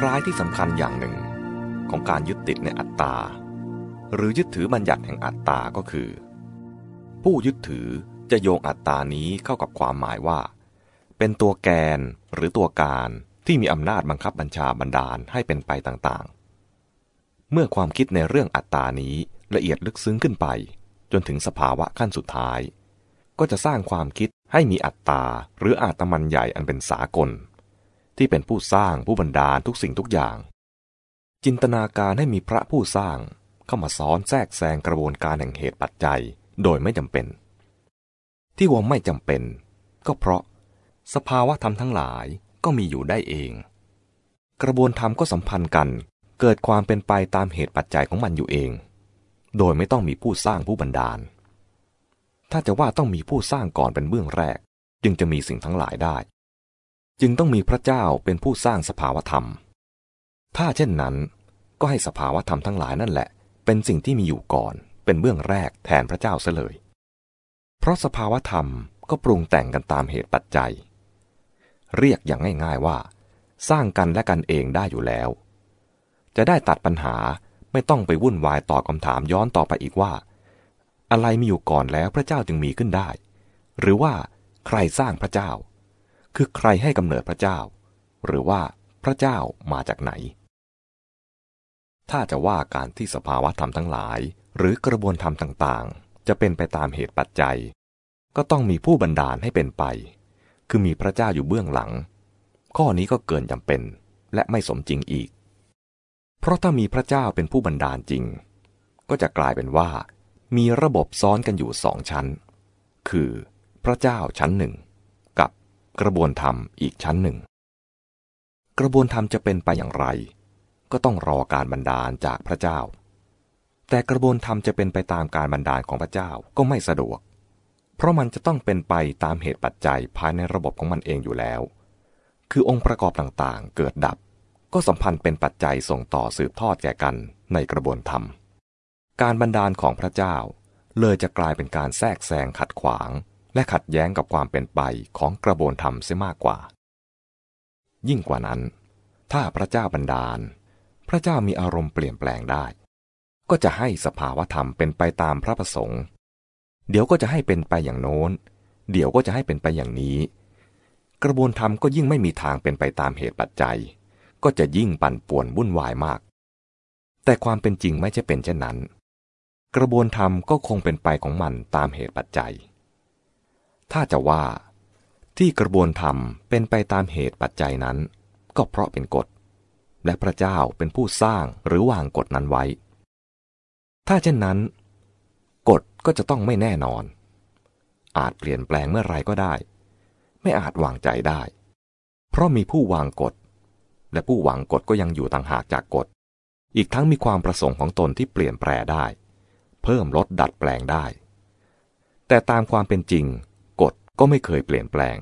ร้ายที่สำคัญอย่างหนึ่ง ของการยึดติดในอัตตา หรือยึดถือบัญญัติแห่งอัตตาก็คือ ผู้ยึดถือจะโยงอัตตานี้เข้ากับความหมายว่า เป็นตัวแกนหรือตัวการที่มีอำนาจบังคับบัญชาบันดาลให้เป็นไปต่างๆ เมื่อความคิดในเรื่องอัตตานี้ละเอียดลึกซึ้งขึ้นไป จนถึงสภาวะขั้นสุดท้าย ก็จะสร้างความคิดให้มีอัตตาหรืออาตมันใหญ่อันเป็นสากล ที่เป็นผู้สร้างผู้บันดาลทุกสิ่งทุกอย่าง จินตนาการให้มีพระผู้สร้างเข้ามาซ้อนแทรกแซงกระบวนการแห่งเหตุปัจจัยโดยไม่จำเป็น ที่ว่าไม่จำเป็น ก็เพราะสภาวะธรรมทั้งหลายก็มีอยู่ได้เอง กระบวนธรรมก็สัมพันธ์กันเกิดความเป็นไปตามเหตุปัจจัยของมันอยู่เอง โดยไม่ต้องมีผู้สร้างผู้บันดาล ถ้าจะว่าต้องมีผู้สร้างก่อนเป็นเบื้องแรก จึงจะมีสิ่งทั้งหลายได้ จึงต้องมีพระเจ้าเป็นผู้สร้างสภาวธรรม ถ้าเช่นนั้น ก็ให้สภาวธรรมทั้งหลายนั่นแหละ เป็นสิ่งที่มีอยู่ก่อนเป็นเบื้องแรกแทนพระเจ้าเสเลย เพราะสภาวธรรมก็ปรุงแต่งกันตามเหตุปัจจัย เรียกอย่างง่าย ๆว่า สร้างกันและกันเองได้อยู่แล้ว จะได้ตัดปัญหาไม่ต้องไปวุ่นวายตอบคำถามย้อนต่อไปอีกว่า อะไรมีอยู่ก่อนแล้วพระเจ้าจึงมีขึ้นได้ หรือว่าใครสร้างพระเจ้า คือใครให้กำเนิดพระเจ้า หรือว่าพระเจ้ามาจากไหน ถ้าจะว่าการที่สภาวะธรรมทั้งหลาย หรือกระบวนธรรมต่างๆ จะเป็นไปตามเหตุปัจจัย ก็ต้องมีผู้บันดาลให้เป็นไป คือมีพระเจ้าอยู่เบื้องหลัง ข้อนี้ก็เกินจำเป็นและไม่สมจริงอีก เพราะถ้ามีพระเจ้าเป็นผู้บันดาลจริง ก็จะกลายเป็นว่า มีระบบซ้อนกันอยู่สองชั้น คือพระเจ้าชั้นหนึ่ง กระบวนธรรมอีกชั้นหนึ่ง กระบวนธรรมจะเป็นไปอย่างไร ก็ต้องรอการบันดาลจากพระเจ้า แต่กระบวนธรรมจะเป็นไปตามการบันดาลของพระเจ้าก็ไม่สะดวก เพราะมันจะต้องเป็นไปตามเหตุปัจจัยภายในระบบของมันเองอยู่แล้ว คือองค์ประกอบต่างๆ เกิดดับ ก็สัมพันธ์เป็นปัจจัยส่งต่อสืบทอดแก่กันในกระบวนธรรม การบันดาลของพระเจ้าเลยจะกลายเป็นการแทรกแซงขัดขวาง และขัดแย้งกับความเป็นไปของกระบวนธรรมเสียมากกว่า ยิ่งกว่านั้น ถ้าพระเจ้าบันดาล พระเจ้ามีอารมณ์เปลี่ยนแปลงได้ ก็จะให้สภาวธรรมเป็นไปตามพระประสงค์ เดี๋ยวก็จะให้เป็นไปอย่างโน้น เดี๋ยวก็จะให้เป็นไปอย่างนี้ กระบวนธรรมก็ยิ่งไม่มีทางเป็นไปตามเหตุปัจจัย ก็จะยิ่งปั่นป่วนวุ่นวายมาก แต่ความเป็นจริงไม่ใช่เป็นเช่นนั้น กระบวนธรรมก็คงเป็นไปของมันตามเหตุปัจจัย ถ้าจะว่า ที่กระบวนธรรมเป็นไปตามเหตุปัจจัยนั้น ก็เพราะเป็นกฎ และพระเจ้าเป็นผู้สร้างหรือวางกฎนั้นไว้ ถ้าเช่นนั้น กฎก็จะต้องไม่แน่นอน อาจเปลี่ยนแปลงเมื่อไรก็ได้ ไม่อาจวางใจได้ เพราะมีผู้วางกฎ และผู้วางกฎก็ยังอยู่ต่างหากจากกฎ อีกทั้งมีความประสงค์ของตนที่เปลี่ยนแปลได้ เพิ่มลดดัดแปลงได้แต่ตามความเป็นจริง ก็ไม่เคยเปลี่ยนแปลง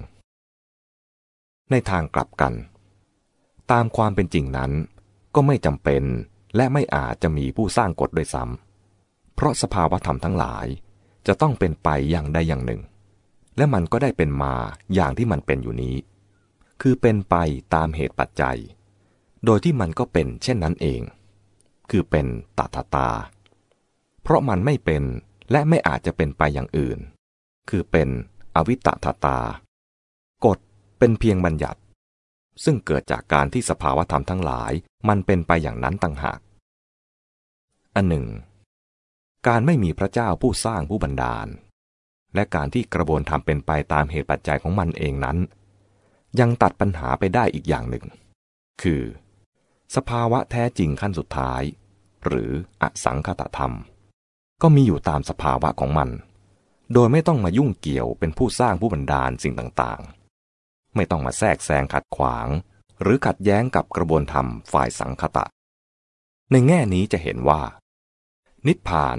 ในทางกลับกัน ตามความเป็นจริงนั้น ก็ไม่จำเป็นและไม่อาจจะมีผู้สร้างกฎด้วยซ้ำเพราะสภาวธรรมทั้งหลายจะต้องเป็นไปอย่างใดอย่างหนึ่ง และมันก็ได้เป็นมาอย่างที่มันเป็นอยู่นี้ คือเป็นไปตามเหตุปัจจัย โดยที่มันก็เป็นเช่นนั้นเอง คือเป็นตถาตา เพราะมันไม่เป็นและไม่อาจจะเป็นไปอย่างอื่น คือเป็น วิตตาตา กฎเป็นเพียงบัญญัติ ซึ่งเกิดจากการที่สภาวธรรมทั้งหลายมันเป็นไปอย่างนั้นต่างหาก อันหนึ่ง การไม่มีพระเจ้าผู้สร้างผู้บันดาล และการที่กระบวนทำเป็นไปตามเหตุปัจจัยของมันเองนั้น ยังตัดปัญหาไปได้อีกอย่างหนึ่ง คือ สภาวะแท้จริงขั้นสุดท้าย หรืออสังคตธรรม ก็มีอยู่ตามสภาวะของมัน โดยไม่ต้องมายุ่งเกี่ยวเป็นผู้สร้างผู้บันดาลสิ่งต่างๆ ไม่ต้องมาแทรกแซงขัดขวาง หรือขัดแย้งกับกระบวนธรรมฝ่ายสังคตะ ในแง่นี้จะเห็นว่า นิพพาน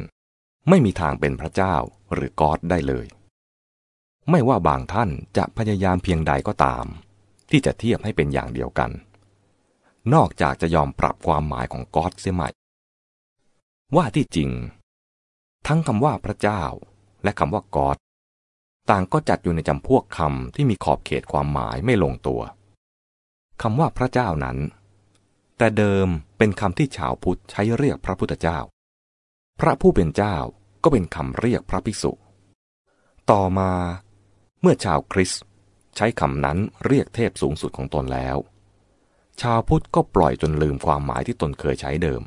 ไม่มีทางเป็นพระเจ้าหรือกอดได้เลย ไม่ว่าบางท่านจะพยายามเพียงใดก็ตาม ที่จะเทียบให้เป็นอย่างเดียวกัน นอกจากจะยอมปรับความหมายของกอดเสียใหม่ ว่าที่จริง ทั้งคำว่าพระเจ้า และคำว่ากอดต่างก็จัดอยู่ในจำพวกคำที่มีขอบเขตความหมายไม่ลงตัวคำว่าพระเจ้านั้น แต่เดิมเป็นคำที่ชาวพุทธใช้เรียกพระพุทธเจ้า พระผู้เป็นเจ้าก็เป็นคำเรียกพระภิกษุ ต่อมา เมื่อชาวคริสต์ใช้คำนั้นเรียกเทพสูงสุดของตนแล้ว ชาวพุทธก็ปล่อยจนลืมความหมายที่ตนเคยใช้เดิม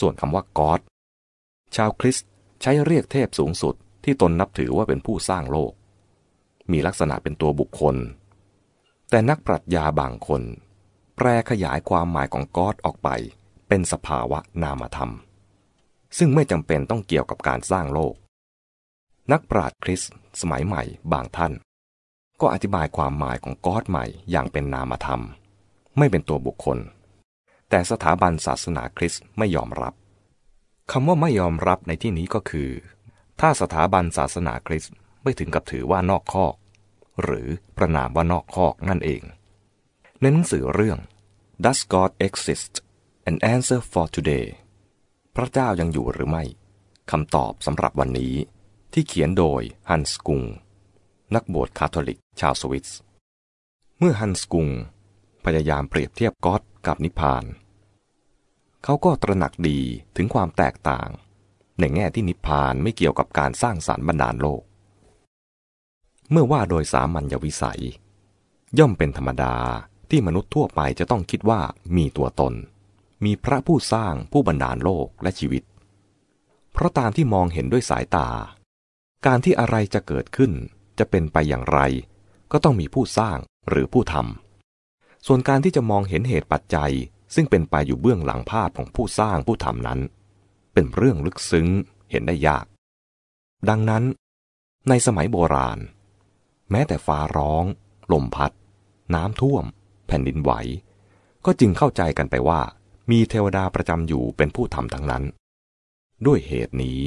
ส่วนคำว่ากอดชาวคริสต์ ใช้เรียกเทพสูงสุดที่ตนนับถือว่าเป็นผู้สร้างโลก มีลักษณะเป็นตัวบุคคล แต่นักปรัชญาบางคน แปลขยายความหมายของกอดออกไป เป็นสภาวะนามธรรม ซึ่งไม่จำเป็นต้องเกี่ยวกับการสร้างโลก นักปราชญ์คริสต์สมัยใหม่บางท่าน ก็อธิบายความหมายของกอดใหม่อย่างเป็นนามธรรม ไม่เป็นตัวบุคคล แต่สถาบันศาสนาคริสต์ไม่ยอมรับ คำว่าไม่ยอมรับในที่นี้ก็คือ ถ้าสถาบันศาสนาคริสต์ไม่ถึงกับถือว่านอกคอก หรือประนามว่านอกคอกนั่นเอง ในหนังสือเรื่อง Does God Exist An Answer for Today พระเจ้ายังอยู่หรือไม่คำตอบสำหรับวันนี้ ที่เขียนโดยฮันส์กุง นักบวชคาทอลิกชาวสวิตเมื่อฮันส์กุง พยายามเปรียบเทียบก็อดกับนิพพาน เขาก็ตระหนักดีถึงความแตกต่าง ในแง่ที่นิพพานไม่เกี่ยวกับการสร้างสารรค์บรรดาลโลก เมื่อว่าโดยสามัญญวิสัย ย่อมเป็นธรรมดาที่มนุษย์ทั่วไปจะต้องคิดว่ามีตัวตน มีพระผู้สร้างผู้บรรดาลโลกและชีวิต เพราะตามที่มองเห็นด้วยสายตา การที่อะไรจะเกิดขึ้นจะเป็นไปอย่างไร ก็ต้องมีผู้สร้างหรือผู้ทำส่วนการที่จะมองเห็นเหตุปัจจัย ซึ่งเป็นไปอยู่เบื้องหลังภาพของผู้สร้างผู้ทำนั้น เป็นเรื่องลึกซึ้งเห็นได้ยาก ดังนั้น ในสมัยโบราณ แม้แต่ฟ้าร้อง ลมพัด น้ำท่วม แผ่นดินไหว ก็จึงเข้าใจกันไปว่า มีเทวดาประจำอยู่เป็นผู้ทำทั้งนั้น ด้วยเหตุนี้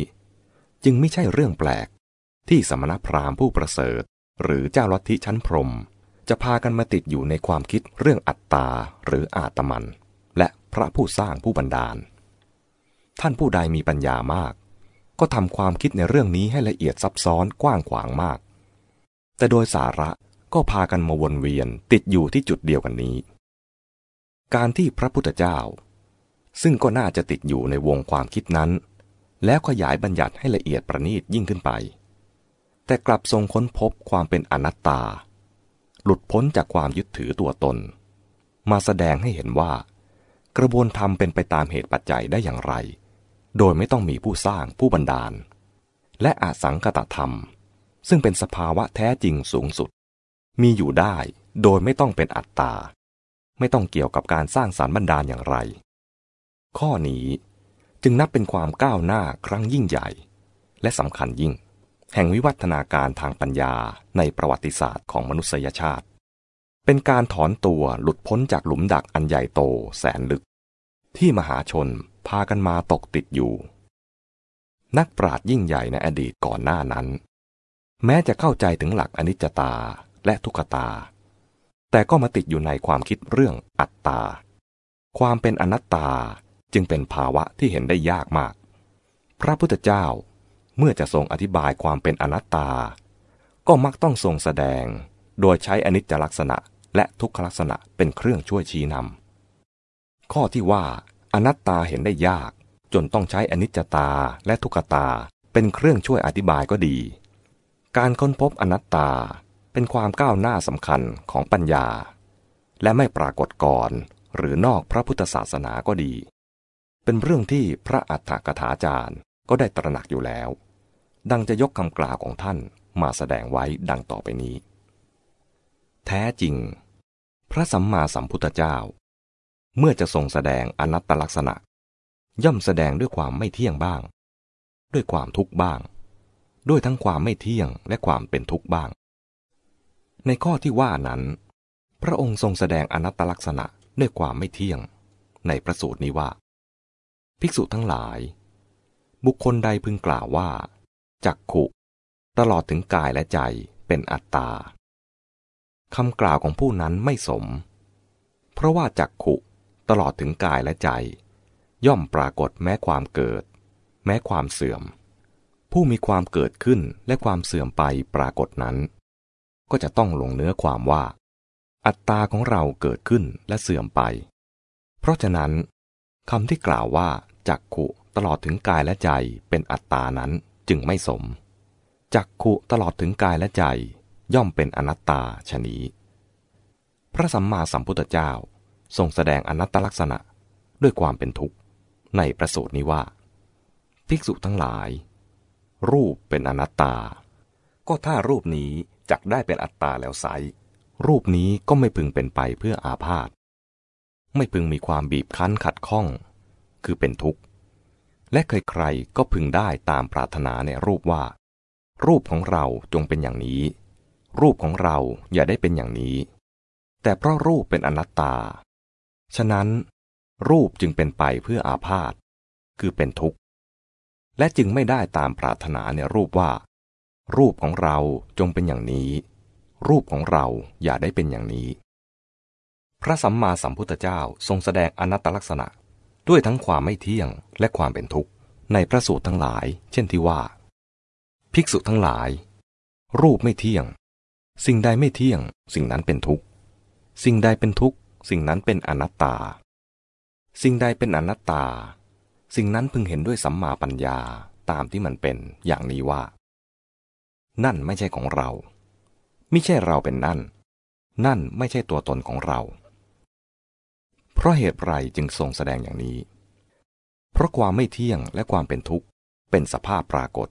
จึงไม่ใช่เรื่องแปลก ที่สมณพราหมณ์ผู้ประเสริฐ หรือเจ้าลัทธิชั้นพรมจะพากันมาติดอยู่ในความคิดเรื่องอัตตาหรืออาตมัน และพระผู้สร้างผู้บันดาล ท่านผู้ใดมีปัญญามาก ก็ทำความคิดในเรื่องนี้ให้ละเอียดซับซ้อนกว้างขวางมาก แต่โดยสาระก็พากันมาวนเวียนติดอยู่ที่จุดเดียวกันนี้ การที่พระพุทธเจ้า ซึ่งก็น่าจะติดอยู่ในวงความคิดนั้น แล้วขยายบัญญัติให้ละเอียดประณีตยิ่งขึ้นไป แต่กลับทรงค้นพบความเป็นอนัตตา หลุดพ้นจากความยึดถือตัวตน มาแสดงให้เห็นว่า กระบวนธรรมเป็นไปตามเหตุปัจจัยได้อย่างไร โดยไม่ต้องมีผู้สร้างผู้บันดาล และอาสังกตธรรม ซึ่งเป็นสภาวะแท้จริงสูงสุด มีอยู่ได้โดยไม่ต้องเป็นอัตตา ไม่ต้องเกี่ยวกับการสร้างสารบันดาลอย่างไร ข้อนี้จึงนับเป็นความก้าวหน้าครั้งยิ่งใหญ่ และสำคัญยิ่ง แห่งวิวัฒนาการทางปัญญาในประวัติศาสตร์ของมนุษยชาติ เป็นการถอนตัวหลุดพ้นจากหลุมดักอันใหญ่โตแสนลึก ที่มหาชนพากันมาตกติดอยู่ นักปราดยิ่งใหญ่ในอดีตก่อนหน้านั้น แม้จะเข้าใจถึงหลักอนิจจตาและทุกตา แต่ก็มาติดอยู่ในความคิดเรื่องอัตตา ความเป็นอนัตตาจึงเป็นภาวะที่เห็นได้ยากมาก พระพุทธเจ้าเมื่อจะทรงอธิบายความเป็นอนัตตา ก็มักต้องทรงแสดง โดยใช้อนิจจลักษณะและทุกขลักษณะเป็นเครื่องช่วยชี้นำ ข้อที่ว่า อนัตตาเห็นได้ยาก จนต้องใช้อนิจจตาและทุกตา เป็นเครื่องช่วยอธิบายก็ดี การค้นพบอนัตตาเป็นความก้าวหน้าสำคัญของปัญญา และไม่ปรากฏก่อนหรือนอกพระพุทธศาสนาก็ดี เป็นเรื่องที่พระอัฏฐกถาจารย์ก็ได้ตระหนักอยู่แล้ว ดังจะยกคำกล่าวของท่านมาแสดงไว้ดังต่อไปนี้ แท้จริง พระสัมมาสัมพุทธเจ้า เมื่อจะทรงแสดงอนัตตลักษณะ ย่อมแสดงด้วยความไม่เที่ยงบ้าง ด้วยความทุกข์บ้าง ด้วยทั้งความไม่เที่ยงและความเป็นทุกข์บ้าง ในข้อที่ว่านั้น พระองค์ทรงแสดงอนัตตลักษณะด้วยความไม่เที่ยง ในประสูตรนี้ว่า ภิกษุทั้งหลาย บุคคลใดพึงกล่าวว่าจักขุ ตลอดถึงกายและใจเป็นอัตตา คำกล่าวของผู้นั้นไม่สม เพราะว่าจักขุตลอดถึงกายและใจ ย่อมปรากฏแม้ความเกิด แม้ความเสื่อม ผู้มีความเกิดขึ้นและความเสื่อมไปปรากฏนั้น ก็จะต้องลงเนื้อความว่า อัตตาของเราเกิดขึ้นและเสื่อมไป เพราะฉะนั้นคำที่กล่าวว่าจักขุตลอดถึงกายและใจเป็นอัตตานั้นจึงไม่สม จักขุตลอดถึงกายและใจ ย่อมเป็นอนัตตาชนี้ พระสัมมาสัมพุทธเจ้าทรงแสดงอนัตตลักษณะด้วยความเป็นทุกข์ในประสูตรนี้ว่า ภิกษุทั้งหลาย รูปเป็นอนัตตา ก็ถ้ารูปนี้จักได้เป็นอัตตาแล้วไซรูปนี้ก็ไม่พึงเป็นไปเพื่ออาพาธไม่พึงมีความบีบคั้นขัดข้อง คือเป็นทุกข์ และใครๆก็พึงได้ตามปรารถนาในรูปว่า รูปของเราจงเป็นอย่างนี้ รูปของเราอย่าได้เป็นอย่างนี้ แต่เพราะรูปเป็นอนัตตา ฉะนั้น รูปจึงเป็นไปเพื่ออาพาธคือเป็นทุกข์ และจึงไม่ได้ตามปรารถนาในรูปว่า รูปของเราจงเป็นอย่างนี้ รูปของเราอย่าได้เป็นอย่างนี้ พระสัมมาสัมพุทธเจ้าทรงแสดงอนัตตลักษณะด้วยทั้งความไม่เที่ยงและความเป็นทุกข์ในพระสูตรทั้งหลาย เช่นที่ว่า ภิกษุทั้งหลาย รูปไม่เที่ยง สิ่งใดไม่เที่ยง สิ่งนั้นเป็นทุกข์ สิ่งใดเป็นทุกข์ สิ่งนั้นเป็นอนัตตา สิ่งใดเป็นอนัตตา สิ่งนั้นพึงเห็นด้วยสัมมาปัญญาตามที่มันเป็นอย่างนี้ว่า นั่นไม่ใช่ของเรา ไม่ใช่เราเป็นนั่น นั่นไม่ใช่ตัวตนของเรา เพราะเหตุไรจึงทรงแสดงอย่างนี้ เพราะความไม่เที่ยงและความเป็นทุกข์เป็นสภาพปรากฏ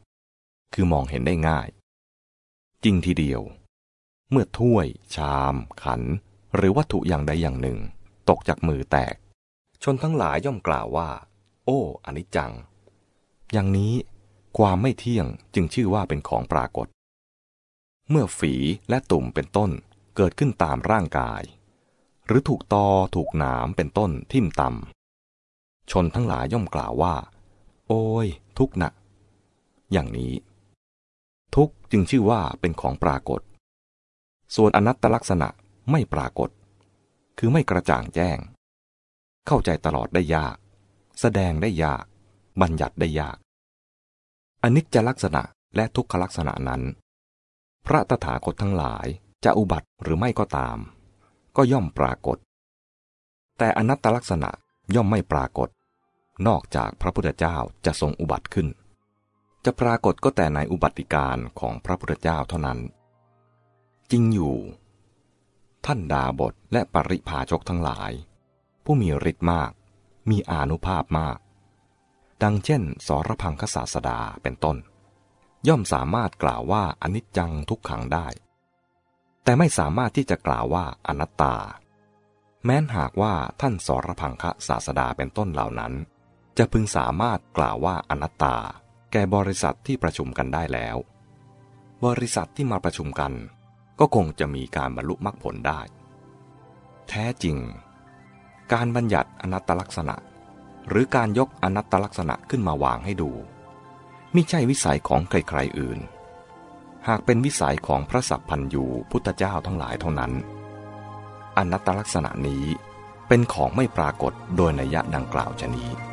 คือมองเห็นได้ง่าย จริงทีเดียว เมื่อถ้วย ชาม ขัน หรือวัตถุอย่างใดอย่างหนึ่ง ตกจากมือแตก ชนทั้งหลายย่อมกล่าวว่า โอ้อนิจจัง อย่างนี้ความไม่เที่ยงจึงชื่อว่าเป็นของปรากฏ เมื่อฝีและตุ่มเป็นต้นเกิดขึ้นตามร่างกาย หรือถูกตอถูกหนามเป็นต้นทิ่มตำชนทั้งหลายย่อมกล่าวว่า โอ้ย ทุกหนะอย่างนี้ ทุกจึงชื่อว่าเป็นของปรากฏ ส่วนอนัตตลักษณะไม่ปรากฏ คือไม่กระจ่างแจ้ง เข้าใจตลอดได้ยาก แสดงได้ยาก บัญญัติได้ยาก อนิจจลักษณะและทุกขลักษณะนั้น พระตถาคตทั้งหลายจะอุบัติหรือไม่ก็ตาม ก็ย่อมปรากฏ แต่อนัตตลักษณะย่อมไม่ปรากฏ นอกจากพระพุทธเจ้าจะทรงอุบัติขึ้น จะปรากฏก็แต่ในอุบัติการของพระพุทธเจ้าเท่านั้น จริงอยู่ ท่านดาบทและปริพาชกทั้งหลาย ผู้มีฤทธิ์มาก มีอานุภาพมาก ดังเช่น สรพังคศาสดาเป็นต้น ย่อมสามารถกล่าวว่าอนิจจังทุกขังได้ แต่ไม่สามารถที่จะกล่าวว่าอนัตตา แม้นหากว่าท่านสรพังคศาสดาเป็นต้นเหล่านั้น จะพึงสามารถกล่าวว่าอนัตตา แก่บริษัทที่ประชุมกันได้แล้ว บริษัทที่มาประชุมกัน ก็คงจะมีการบรรลุมรรคผลได้ แท้จริง การบัญญัติอนัตตลักษณะ หรือการยกอนัตตลักษณะขึ้นมาวางให้ดูไม่ใช่วิสัยของใครๆอื่น หากเป็นวิสัยของพระสัพพันยูพุทธเจ้าทั้งหลายเท่านั้น อนัตตลักษณะนี้เป็นของไม่ปรากฏโดยนัยยะดังกล่าวชนี้